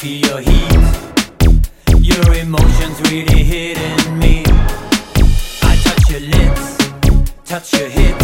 feel heat. Your emotions really hitting me. I touch your lips, touch your hips.